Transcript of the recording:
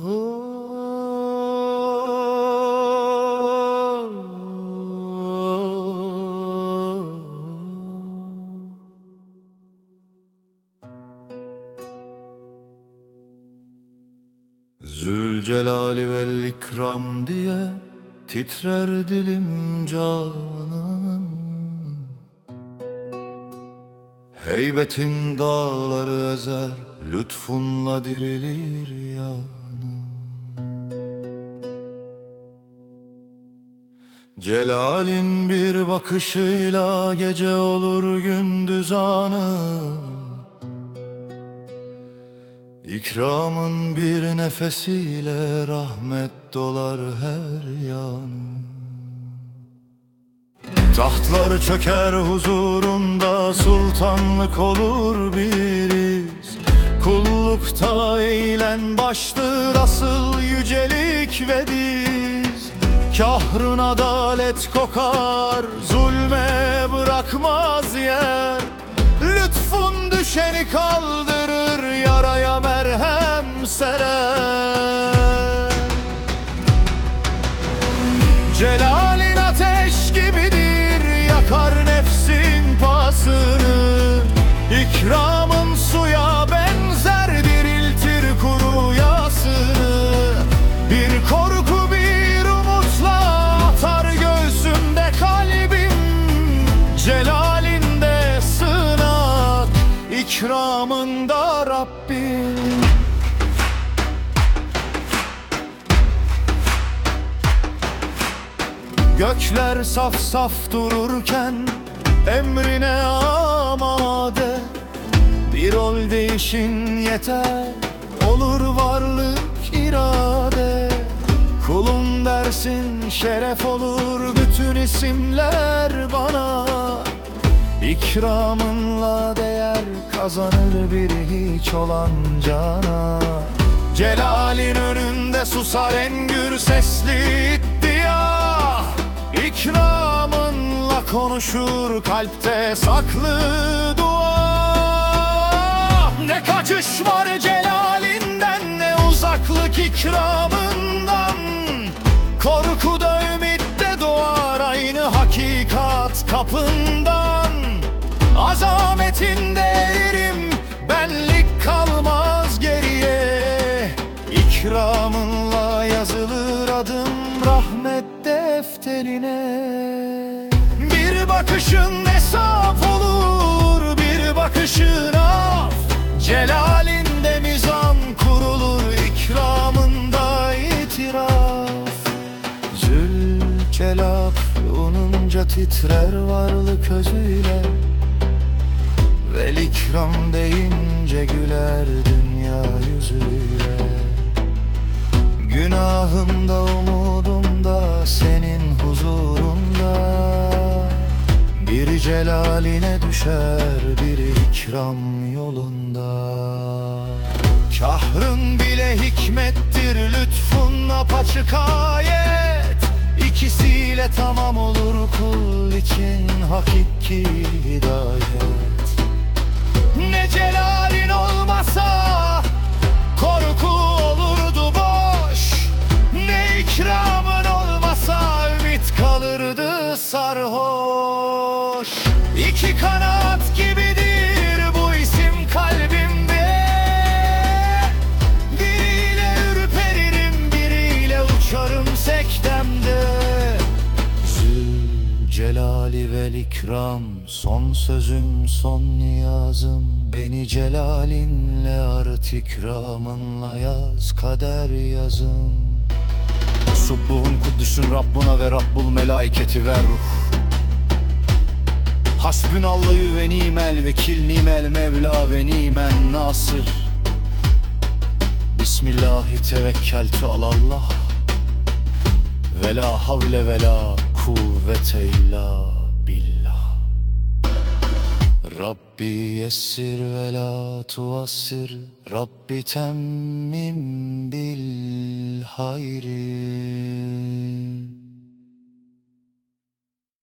Zülcelali vel ikram diye titrer dilim canım. Heybetin dağları ezer, lütfunla dirilir yanım Celalin bir bakışıyla gece olur gündüz anım İkramın bir nefesiyle rahmet dolar her yanım Tahtlar çöker huzurunda sultanlık olur biriz. Kullukta eğilen baştır asıl yücelik ve diz Kahrın adalet kokar zulme bırakmaz yer. Lütfun düşeni kaldırır yaraya merhem serer ikramında Rabbim. Gökler saf saf dururken emrine amade. Bir ol değişin yeter olur varlık irade. Kulum dersin şeref olur bütün isimler bana. İkramınla kazanır bir hiç olan cana. Celalin önünde susar en gür sesli iddia. İkramınla konuşur kalpte saklı dua. Ne kaçış var celalinden ne uzaklık ikramından. Korkuda ümitte doğar aynı hakikat kapından Azametinde erim benlik kalmaz geriye. İkramınla yazılır adım rahmet defterine. Bir bakışın hesap olur bir bakışın af. Celalinde mizan kurulur ikramında itiraf. Zülcelal ununca titrer varlık özüyle Vel ikram deyince güler dünya yüzüyle. Günahımda umudumda senin huzurunda. Bir celaline düşer bir ikram yolunda. Kahrın bile hikmettir lütfun apaçık ayet. İkisiyle tamam olur kul için hakiki İki kanat gibidir bu isim kalbimde. Biriyle ürperirim biriyle uçarım sektemde. Zülcelali vel ikram Son sözüm son niyazım. Beni celalinle art ikramınla yaz Kader yazım. Subbuhun Kuddüs'ün Rabbuna ve Rabbul melaiketi ver ruh Hasbünallahu ve nimel vekil nimel mevla ve nimen nasır. Bismillahi tevekkeltu alallah. Ve la havle ve la kuvvete illa billah. Rabbi yessir ve la tuassir Rabbi temmim bil hayri